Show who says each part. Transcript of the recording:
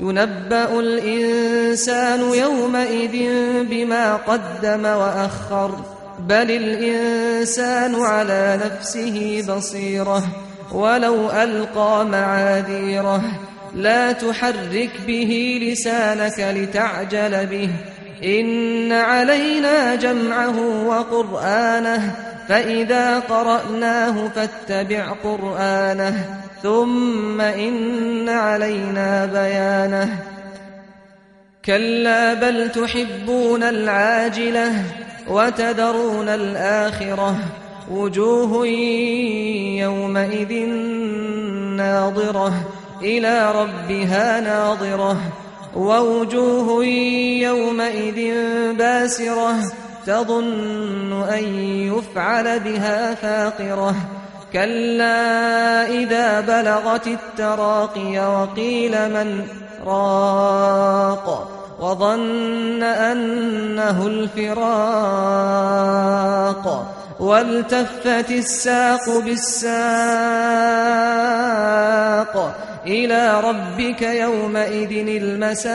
Speaker 1: ينبأ الإنسان يومئذ بما قدم وأخر، بل الإنسان على نفسه بصيرة، ولو ألقى معاذيره. لا تحرك به لسانك لتعجل به. إن علينا جمعه وقرآنه. فإذا قرأناه فاتبع قرآنه ثم إن علينا بيانه كلا بل تحبون العاجلة وتذرون الآخرة وجوه يومئذ ناظرة إلى ربها ناظرة ووجوه يومئذ باسرة تظن أن يفعل بها فاقرة. كلا إذا بلغت التراقي وقيل من راق وظن أنه الفراق. والتفت الساق بالساق إلى ربك يومئذ المساق.